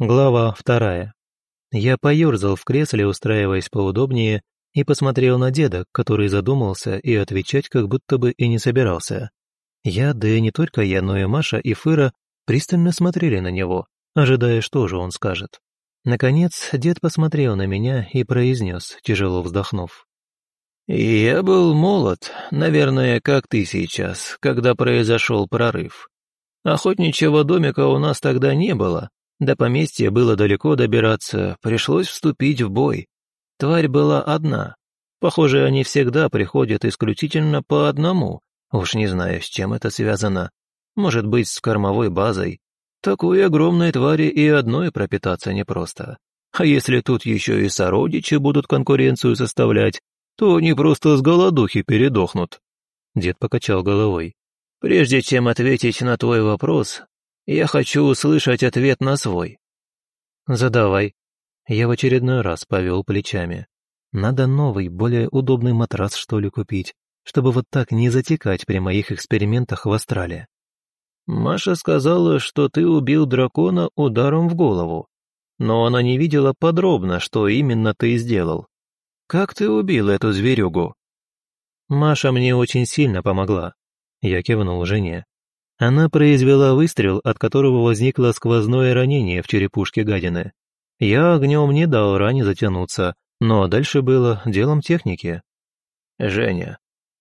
Глава вторая. Я поерзал в кресле, устраиваясь поудобнее, и посмотрел на деда, который задумался и отвечать как будто бы и не собирался. Я, да и не только я, но и Маша и Фыра пристально смотрели на него, ожидая, что же он скажет. Наконец, дед посмотрел на меня и произнес, тяжело вздохнув. «Я был молод, наверное, как ты сейчас, когда произошел прорыв. Охотничьего домика у нас тогда не было, до поместья было далеко добираться, пришлось вступить в бой. Тварь была одна. Похоже, они всегда приходят исключительно по одному. Уж не знаю, с чем это связано. Может быть, с кормовой базой. Такой огромной твари и одной пропитаться непросто. А если тут еще и сородичи будут конкуренцию составлять, то они просто с голодухи передохнут. Дед покачал головой. Прежде чем ответить на твой вопрос, я хочу услышать ответ на свой». «Задавай». Я в очередной раз повел плечами. «Надо новый, более удобный матрас, что ли, купить, чтобы вот так не затекать при моих экспериментах в Астрале». «Маша сказала, что ты убил дракона ударом в голову, но она не видела подробно, что именно ты сделал. Как ты убил эту зверюгу?» «Маша мне очень сильно помогла», — я кивнул жене. Она произвела выстрел, от которого возникло сквозное ранение в черепушке гадины. Я огнем не дал ране затянуться, но дальше было делом техники. «Женя,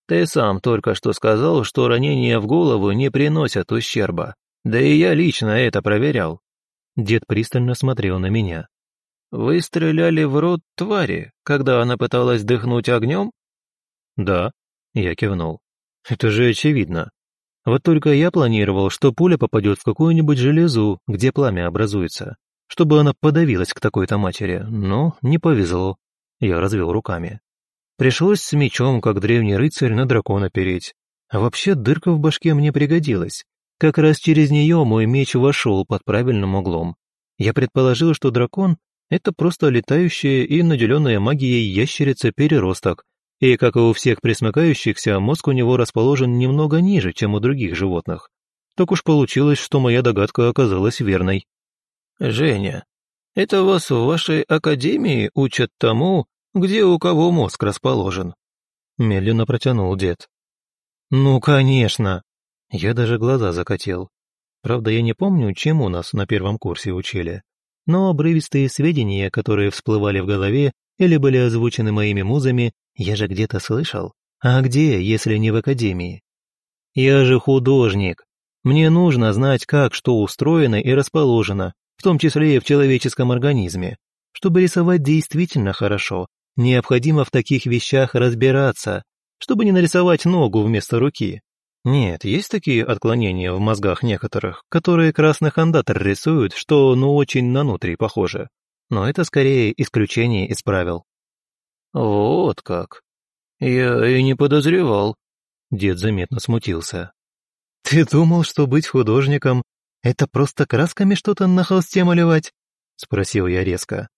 ты сам только что сказал, что ранения в голову не приносят ущерба. Да и я лично это проверял». Дед пристально смотрел на меня. «Вы стреляли в рот твари, когда она пыталась дыхнуть огнем?» «Да», — я кивнул. «Это же очевидно. Вот только я планировал, что пуля попадет в какую-нибудь железу, где пламя образуется, чтобы она подавилась к такой-то матери, но не повезло. Я развел руками. Пришлось с мечом, как древний рыцарь, на дракона переть. А вообще дырка в башке мне пригодилась. Как раз через нее мой меч вошел под правильным углом. Я предположил, что дракон — это просто летающая и наделенная магией ящерица-переросток, и, как и у всех присмыкающихся, мозг у него расположен немного ниже, чем у других животных. Так уж получилось, что моя догадка оказалась верной. «Женя, это вас в вашей академии учат тому, где у кого мозг расположен?» Медленно протянул дед. «Ну, конечно!» Я даже глаза закатил. Правда, я не помню, чему нас на первом курсе учили. Но обрывистые сведения, которые всплывали в голове или были озвучены моими музами, я же где-то слышал. А где, если не в академии? Я же художник. Мне нужно знать, как что устроено и расположено, в том числе и в человеческом организме. Чтобы рисовать действительно хорошо, необходимо в таких вещах разбираться, чтобы не нарисовать ногу вместо руки. Нет, есть такие отклонения в мозгах некоторых, которые красный андатор рисуют, что ну очень на нутри похоже. Но это скорее исключение из правил. «Вот как! Я и не подозревал!» Дед заметно смутился. «Ты думал, что быть художником — это просто красками что-то на холсте малевать?» — спросил я резко.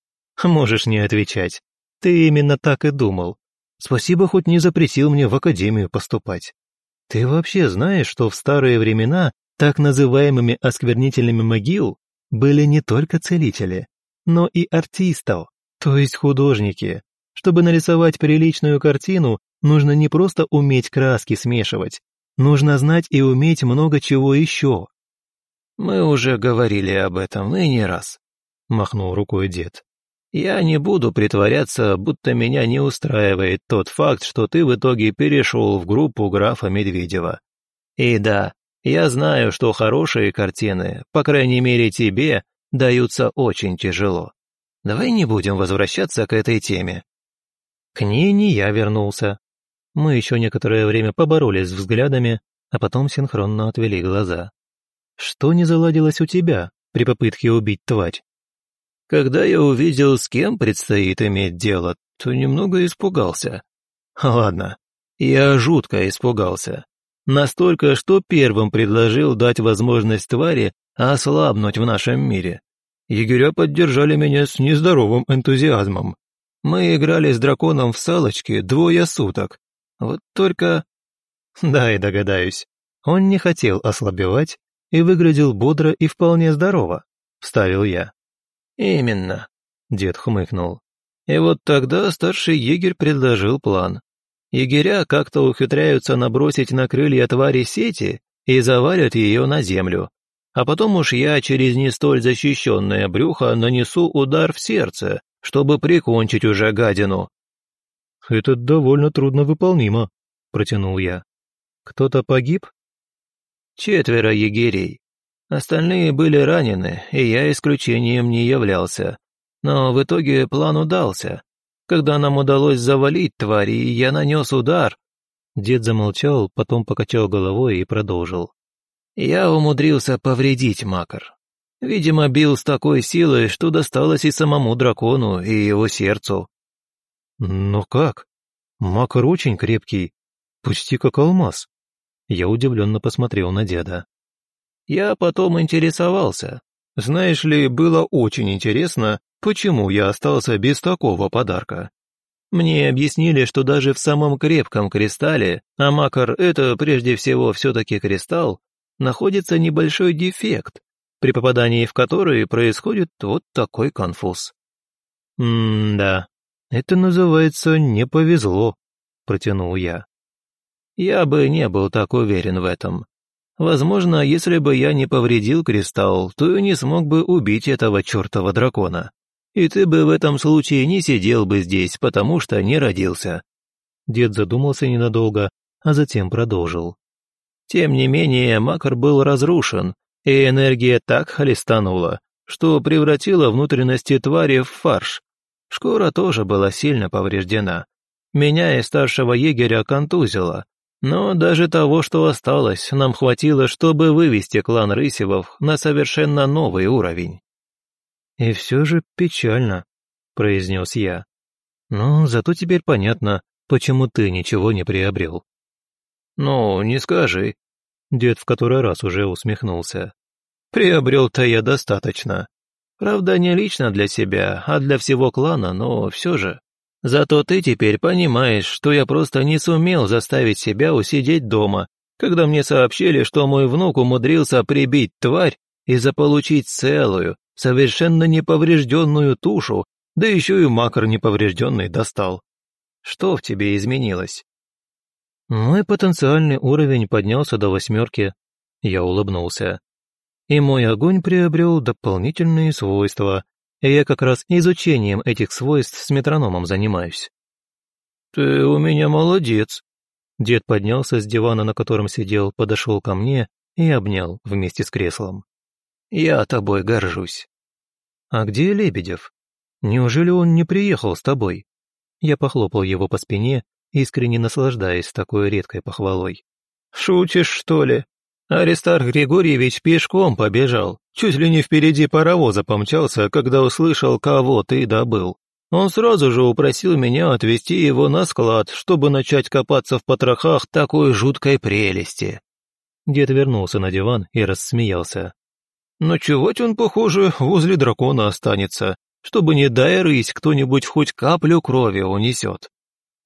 «Можешь не отвечать. Ты именно так и думал. Спасибо, хоть не запретил мне в академию поступать. Ты вообще знаешь, что в старые времена так называемыми осквернителями могил были не только целители, но и артистов, то есть художники, чтобы нарисовать приличную картину, нужно не просто уметь краски смешивать, нужно знать и уметь много чего еще. «Мы уже говорили об этом и не раз», — махнул рукой дед. «Я не буду притворяться, будто меня не устраивает тот факт, что ты в итоге перешел в группу графа Медведева. И да, я знаю, что хорошие картины, по крайней мере тебе, даются очень тяжело. Давай не будем возвращаться к этой теме. К ней не я вернулся. Мы еще некоторое время поборолись взглядами, а потом синхронно отвели глаза. Что не заладилось у тебя при попытке убить тварь? Когда я увидел, с кем предстоит иметь дело, то немного испугался. Ладно, я жутко испугался. Настолько, что первым предложил дать возможность твари ослабнуть в нашем мире. Егеря поддержали меня с нездоровым энтузиазмом. Мы играли с драконом в салочки двое суток. Вот только... Да, и догадаюсь. Он не хотел ослабевать и выглядел бодро и вполне здорово, вставил я. «Именно», — дед хмыкнул. И вот тогда старший егерь предложил план. Егеря как-то ухитряются набросить на крылья твари сети и завалят ее на землю. А потом уж я через не столь защищенное брюхо нанесу удар в сердце, чтобы прикончить уже гадину. «Это довольно трудно выполнимо», — протянул я. «Кто-то погиб?» «Четверо егерей. Остальные были ранены, и я исключением не являлся. Но в итоге план удался. Когда нам удалось завалить твари, я нанес удар». Дед замолчал, потом покачал головой и продолжил. «Я умудрился повредить Макар. Видимо, бил с такой силой, что досталось и самому дракону, и его сердцу». «Но как? Макар очень крепкий, почти как алмаз». Я удивленно посмотрел на деда. Я потом интересовался. Знаешь ли, было очень интересно, почему я остался без такого подарка. Мне объяснили, что даже в самом крепком кристалле, а макар — это прежде всего все-таки кристалл, находится небольшой дефект, при попадании в который происходит вот такой конфуз. «М-да, это называется «не повезло», — протянул я. Я бы не был так уверен в этом. Возможно, если бы я не повредил кристалл, то и не смог бы убить этого чертова дракона. И ты бы в этом случае не сидел бы здесь, потому что не родился». Дед задумался ненадолго, а затем продолжил. Тем не менее, макар был разрушен, и энергия так холестанула, что превратила внутренности твари в фарш. Шкура тоже была сильно повреждена. Меня и старшего егеря контузило, но даже того, что осталось, нам хватило, чтобы вывести клан Рысевов на совершенно новый уровень. «И все же печально», — произнес я. «Но зато теперь понятно, почему ты ничего не приобрел». «Ну, не скажи». Дед в который раз уже усмехнулся. «Приобрел-то я достаточно. Правда, не лично для себя, а для всего клана, но все же. Зато ты теперь понимаешь, что я просто не сумел заставить себя усидеть дома, когда мне сообщили, что мой внук умудрился прибить тварь и заполучить целую, совершенно неповрежденную тушу, да еще и макар неповрежденный достал. Что в тебе изменилось? Мой потенциальный уровень поднялся до восьмерки. Я улыбнулся. И мой огонь приобрел дополнительные свойства, я как раз изучением этих свойств с метрономом занимаюсь». «Ты у меня молодец». Дед поднялся с дивана, на котором сидел, подошел ко мне и обнял вместе с креслом. «Я тобой горжусь». «А где Лебедев? Неужели он не приехал с тобой?» Я похлопал его по спине, искренне наслаждаясь такой редкой похвалой. «Шутишь, что ли? Аристарх Григорьевич пешком побежал, чуть ли не впереди паровоза помчался, когда услышал, кого ты добыл. Он сразу же упросил меня отвезти его на склад, чтобы начать копаться в потрохах такой жуткой прелести. Дед вернулся на диван и рассмеялся. «Ночевать он, похоже, возле дракона останется, чтобы, не дай рысь, кто-нибудь хоть каплю крови унесет».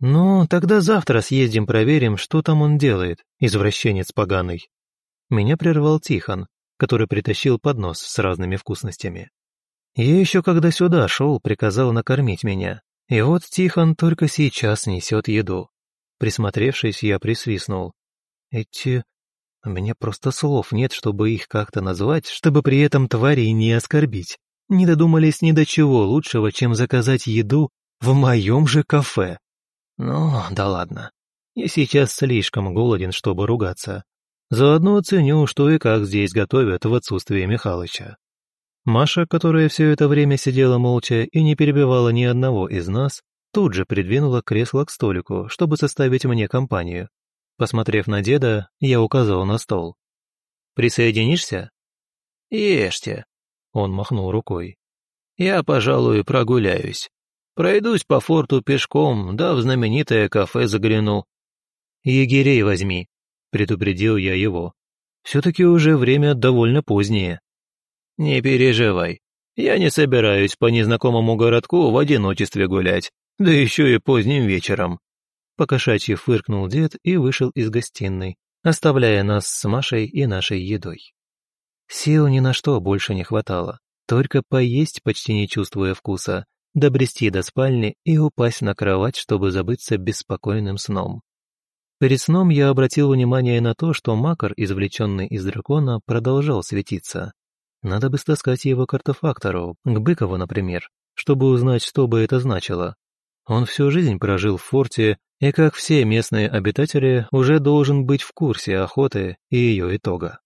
«Ну, тогда завтра съездим проверим, что там он делает, извращенец поганый». Меня прервал Тихон, который притащил поднос с разными вкусностями. Я еще когда сюда шел, приказал накормить меня. И вот Тихон только сейчас несет еду. Присмотревшись, я присвистнул. Эти... Меня просто слов нет, чтобы их как-то назвать, чтобы при этом твари не оскорбить. Не додумались ни до чего лучшего, чем заказать еду в моем же кафе. Ну, да ладно. Я сейчас слишком голоден, чтобы ругаться. Заодно оценю, что и как здесь готовят в отсутствие Михалыча. Маша, которая все это время сидела молча и не перебивала ни одного из нас, тут же придвинула кресло к столику, чтобы составить мне компанию. Посмотрев на деда, я указал на стол. «Присоединишься?» «Ешьте», — он махнул рукой. «Я, пожалуй, прогуляюсь. Пройдусь по форту пешком, да в знаменитое кафе загляну». «Егерей возьми», предупредил я его. Все-таки уже время довольно позднее. Не переживай, я не собираюсь по незнакомому городку в одиночестве гулять, да еще и поздним вечером. Покошачьи фыркнул дед и вышел из гостиной, оставляя нас с Машей и нашей едой. Сил ни на что больше не хватало, Только поесть, почти не чувствуя вкуса, добрести до спальни и упасть на кровать, чтобы забыться беспокойным сном. Перед сном я обратил внимание на то, что макар, извлеченный из дракона, продолжал светиться. Надо бы стаскать его к артефактору, к Быкову, например, чтобы узнать, что бы это значило. Он всю жизнь прожил в форте и, как все местные обитатели, уже должен быть в курсе охоты и ее итога.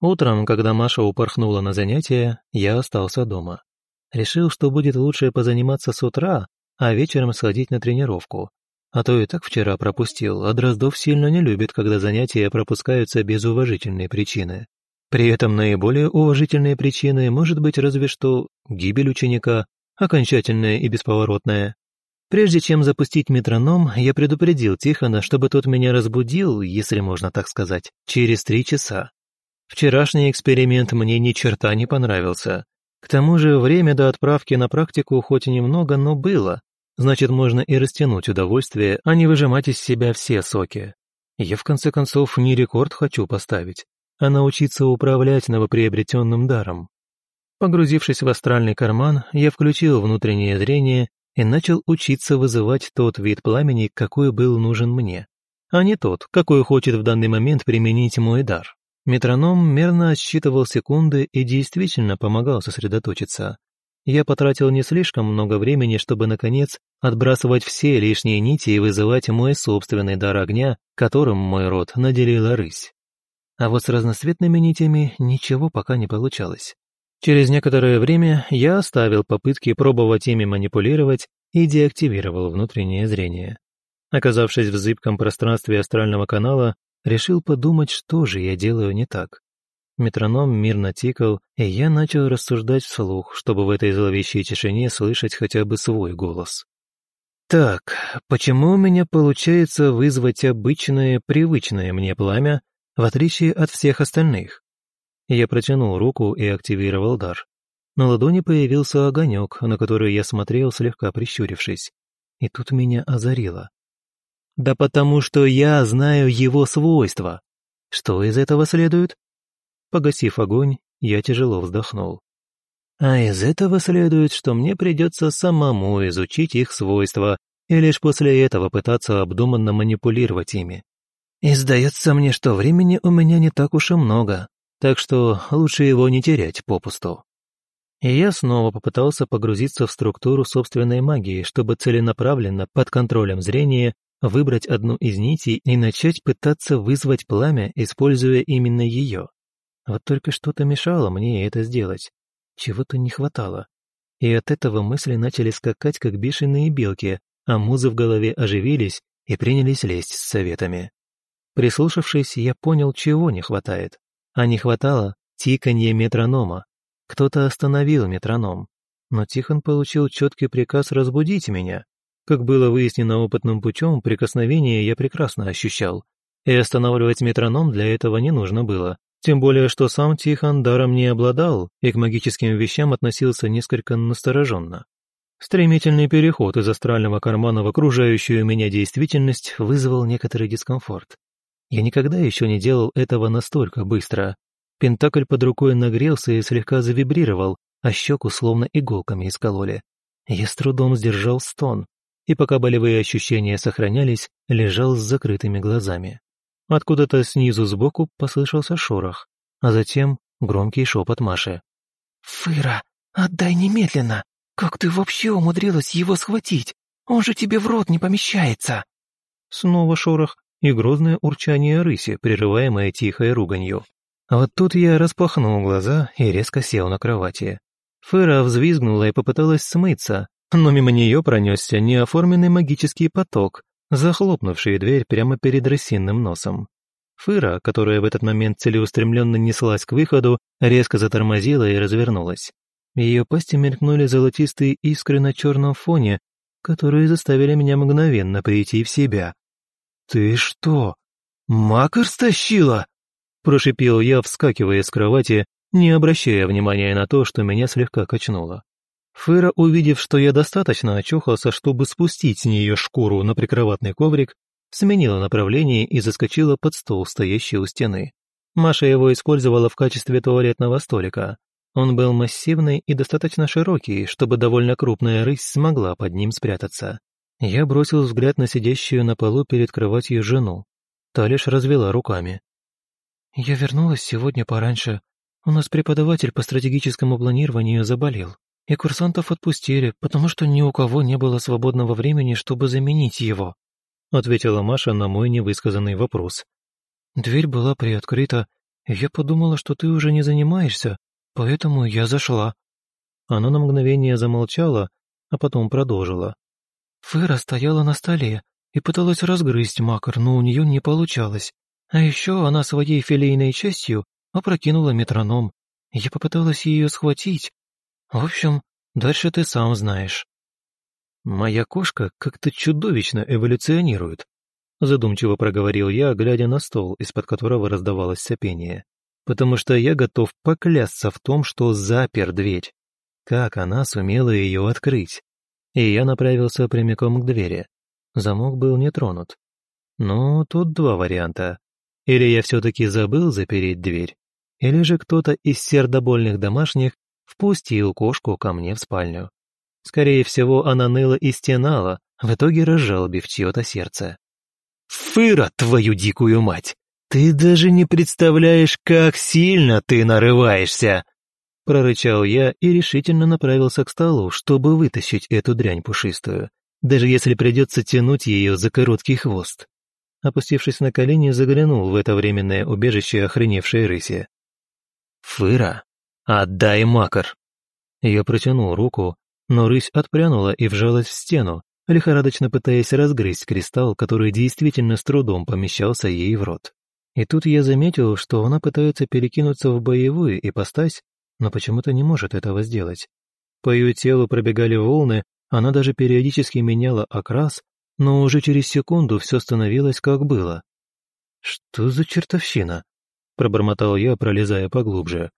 Утром, когда Маша упорхнула на занятия, я остался дома. Решил, что будет лучше позаниматься с утра, а вечером сходить на тренировку. А то и так вчера пропустил, а Дроздов сильно не любит, когда занятия пропускаются без уважительной причины. При этом наиболее уважительные причины может быть разве что гибель ученика, окончательная и бесповоротная. Прежде чем запустить метроном, я предупредил Тихона, чтобы тот меня разбудил, если можно так сказать, через три часа. Вчерашний эксперимент мне ни черта не понравился. К тому же время до отправки на практику хоть и немного, но было. Значит, можно и растянуть удовольствие, а не выжимать из себя все соки. Я, в конце концов, не рекорд хочу поставить, а научиться управлять новоприобретенным даром. Погрузившись в астральный карман, я включил внутреннее зрение и начал учиться вызывать тот вид пламени, какой был нужен мне, а не тот, какой хочет в данный момент применить мой дар. Метроном мерно отсчитывал секунды и действительно помогал сосредоточиться. Я потратил не слишком много времени, чтобы, наконец, отбрасывать все лишние нити и вызывать мой собственный дар огня, которым мой род наделила рысь. А вот с разноцветными нитями ничего пока не получалось. Через некоторое время я оставил попытки пробовать ими манипулировать и деактивировал внутреннее зрение. Оказавшись в зыбком пространстве астрального канала, решил подумать, что же я делаю не так. Метроном мирно тикал, и я начал рассуждать вслух, чтобы в этой зловещей тишине слышать хотя бы свой голос. Так, почему у меня получается вызвать обычное, привычное мне пламя, в отличие от всех остальных? Я протянул руку и активировал дар. На ладони появился огонек, на который я смотрел, слегка прищурившись. И тут меня озарило. Да потому что я знаю его свойства. Что из этого следует? Погасив огонь, я тяжело вздохнул. А из этого следует, что мне придется самому изучить их свойства и лишь после этого пытаться обдуманно манипулировать ими. И сдается мне, что времени у меня не так уж и много, так что лучше его не терять попусту. И я снова попытался погрузиться в структуру собственной магии, чтобы целенаправленно, под контролем зрения, выбрать одну из нитей и начать пытаться вызвать пламя, используя именно ее. Вот только что-то мешало мне это сделать. Чего-то не хватало. И от этого мысли начали скакать, как бешеные белки, а музы в голове оживились и принялись лезть с советами. Прислушавшись, я понял, чего не хватает а не хватало тиканье метронома. Кто-то остановил метроном, но Тихон получил четкий приказ разбудить меня. Как было выяснено опытным путем, прикосновение я прекрасно ощущал, и останавливать метроном для этого не нужно было. Тем более, что сам Тихон даром не обладал и к магическим вещам относился несколько настороженно. Стремительный переход из астрального кармана в окружающую меня действительность вызвал некоторый дискомфорт. Я никогда еще не делал этого настолько быстро. Пентакль под рукой нагрелся и слегка завибрировал, а щеку словно иголками искололи. Я с трудом сдержал стон, и пока болевые ощущения сохранялись, лежал с закрытыми глазами. Откуда-то снизу сбоку послышался шорох, а затем громкий шепот Маши. «Фыра, отдай немедленно! Как ты вообще умудрилась его схватить? Он же тебе в рот не помещается!» Снова шорох, и грозное урчание рыси, прерываемое тихой руганью. А вот тут я распахнул глаза и резко сел на кровати. Фера взвизгнула и попыталась смыться, но мимо нее пронесся неоформленный магический поток, захлопнувший дверь прямо перед рысиным носом. Фыра, которая в этот момент целеустремленно неслась к выходу, резко затормозила и развернулась. В ее пасти мелькнули золотистые искры на черном фоне, которые заставили меня мгновенно прийти в себя. «Ты что, макар стащила?» Прошипел я, вскакивая с кровати, не обращая внимания на то, что меня слегка качнуло. Фыра, увидев, что я достаточно очухался, чтобы спустить с нее шкуру на прикроватный коврик, сменила направление и заскочила под стол, стоящий у стены. Маша его использовала в качестве туалетного столика. Он был массивный и достаточно широкий, чтобы довольно крупная рысь смогла под ним спрятаться. Я бросил взгляд на сидящую на полу перед кроватью жену. Та лишь развела руками. «Я вернулась сегодня пораньше. У нас преподаватель по стратегическому планированию заболел, и курсантов отпустили, потому что ни у кого не было свободного времени, чтобы заменить его», ответила Маша на мой невысказанный вопрос. «Дверь была приоткрыта, и я подумала, что ты уже не занимаешься, поэтому я зашла». Она на мгновение замолчала, а потом продолжила. Фыра стояла на столе и пыталась разгрызть макар, но у нее не получалось. А еще она своей филейной частью опрокинула метроном. Я попыталась ее схватить. В общем, дальше ты сам знаешь. «Моя кошка как-то чудовищно эволюционирует», задумчиво проговорил я, глядя на стол, из-под которого раздавалось сопение. «Потому что я готов поклясться в том, что запер дверь. Как она сумела ее открыть? и я направился прямиком к двери. Замок был не тронут. Ну, тут два варианта. Или я все-таки забыл запереть дверь, или же кто-то из сердобольных домашних впустил кошку ко мне в спальню. Скорее всего, она ныла и стенала, в итоге разжалобив чье-то сердце. «Фыра, твою дикую мать! Ты даже не представляешь, как сильно ты нарываешься!» Прорычал я и решительно направился к столу, чтобы вытащить эту дрянь пушистую, даже если придется тянуть ее за короткий хвост. Опустившись на колени, заглянул в это временное убежище охреневшей рыси. «Фыра, отдай макар!» Я протянул руку, но рысь отпрянула и вжалась в стену, лихорадочно пытаясь разгрызть кристалл, который действительно с трудом помещался ей в рот. И тут я заметил, что она пытается перекинуться в боевую ипостась но почему-то не может этого сделать. По ее телу пробегали волны, она даже периодически меняла окрас, но уже через секунду все становилось как было. «Что за чертовщина?» – пробормотал я, пролезая поглубже.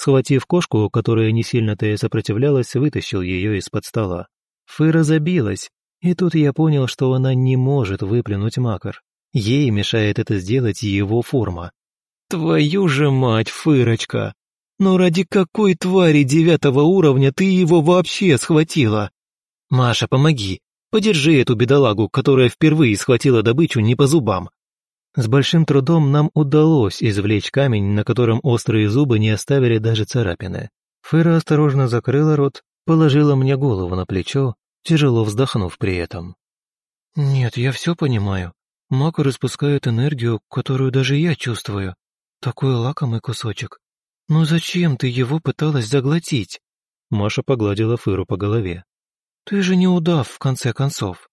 Схватив кошку, которая не сильно-то и сопротивлялась, вытащил ее из-под стола. Фыра забилась, и тут я понял, что она не может выплюнуть макар. Ей мешает это сделать его форма. «Твою же мать, Фырочка!» Но ради какой твари девятого уровня ты его вообще схватила? Маша, помоги. Подержи эту бедолагу, которая впервые схватила добычу не по зубам. С большим трудом нам удалось извлечь камень, на котором острые зубы не оставили даже царапины. Фыра осторожно закрыла рот, положила мне голову на плечо, тяжело вздохнув при этом. «Нет, я все понимаю. Макар испускает энергию, которую даже я чувствую. Такой лакомый кусочек. «Ну зачем ты его пыталась заглотить?» Маша погладила Фыру по голове. «Ты же не удав, в конце концов».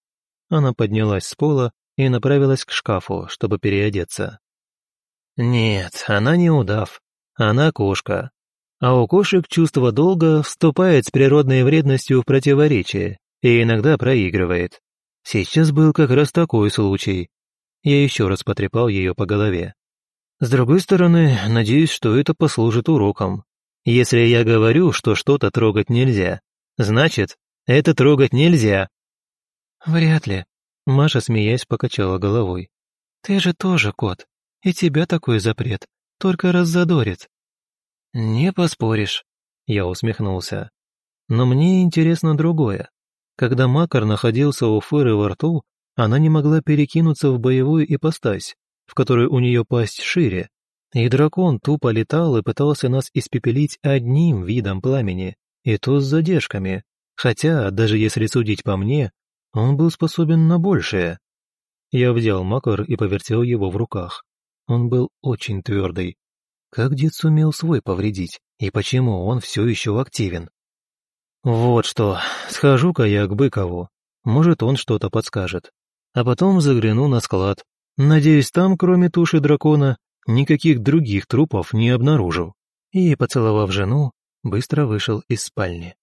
Она поднялась с пола и направилась к шкафу, чтобы переодеться. «Нет, она не удав. Она кошка. А у кошек чувство долга вступает с природной вредностью в противоречие и иногда проигрывает. Сейчас был как раз такой случай. Я еще раз потрепал ее по голове. С другой стороны, надеюсь, что это послужит уроком. Если я говорю, что что-то трогать нельзя, значит, это трогать нельзя. Вряд ли. Маша, смеясь, покачала головой. Ты же тоже кот, и тебя такой запрет только раззадорит. Не поспоришь, я усмехнулся. Но мне интересно другое. Когда Макар находился у Фыры во рту, она не могла перекинуться в боевую ипостась, в которой у нее пасть шире, и дракон тупо летал и пытался нас испепелить одним видом пламени, и то с задержками, хотя, даже если судить по мне, он был способен на большее. Я взял макар и повертел его в руках. Он был очень твердый. Как дед сумел свой повредить, и почему он все еще активен? Вот что, схожу-ка я к Быкову, может, он что-то подскажет. А потом загляну на склад, Надеюсь, там, кроме туши дракона, никаких других трупов не обнаружил. И, поцеловав жену, быстро вышел из спальни.